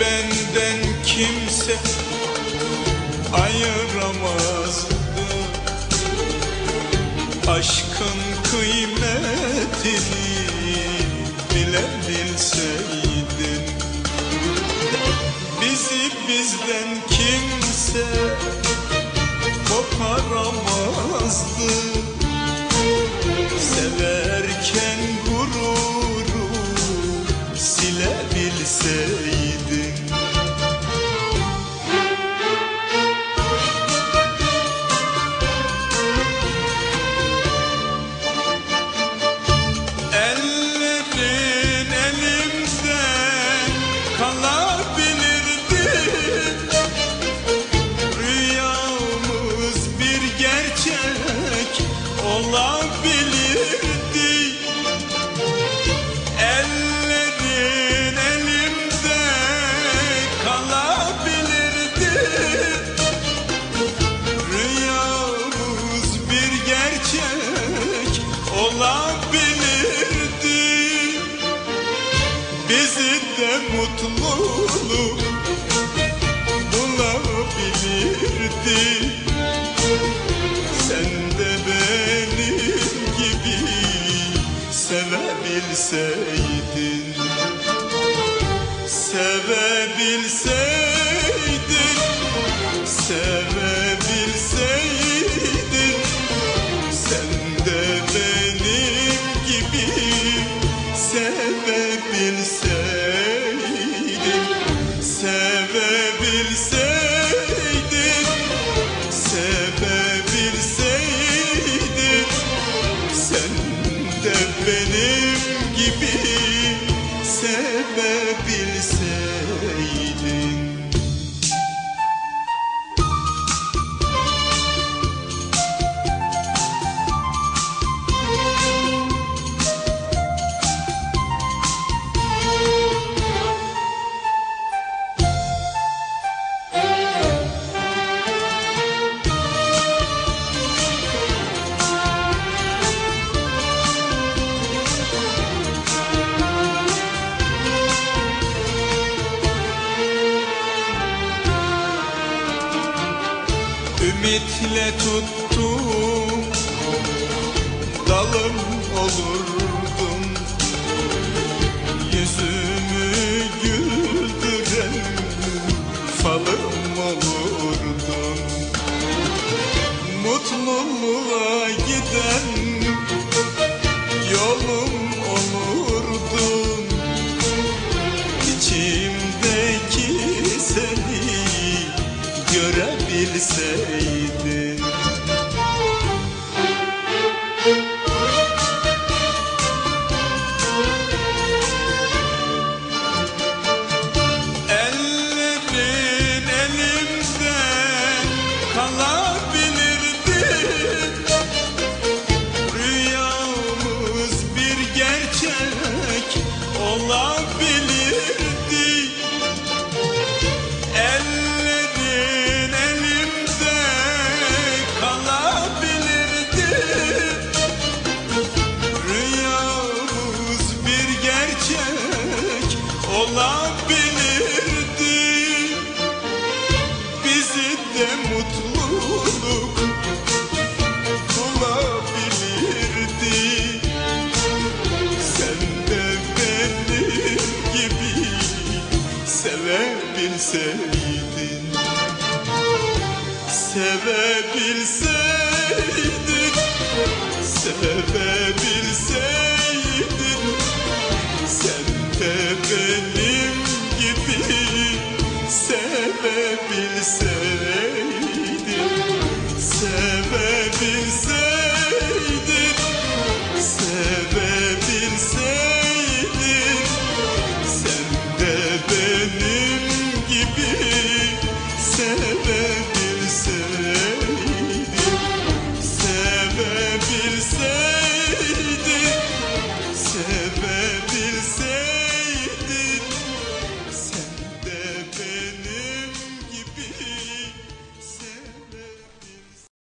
benden kimse ayıramazdı Aşkın kıymetini bilebilseydin. Bizi bizden kimse koparamazdı mutluluk bulabilirdi. Sen de benim gibi sevebilseydin de benim gibi sevebilseydin Ümitle tuttum. Dalım olurdum. Yüzümü güldüren Falım olabilirdi sevebilseydin Sevebilseydin Sevebilseydin Sen de benim gibi Sevebilseydin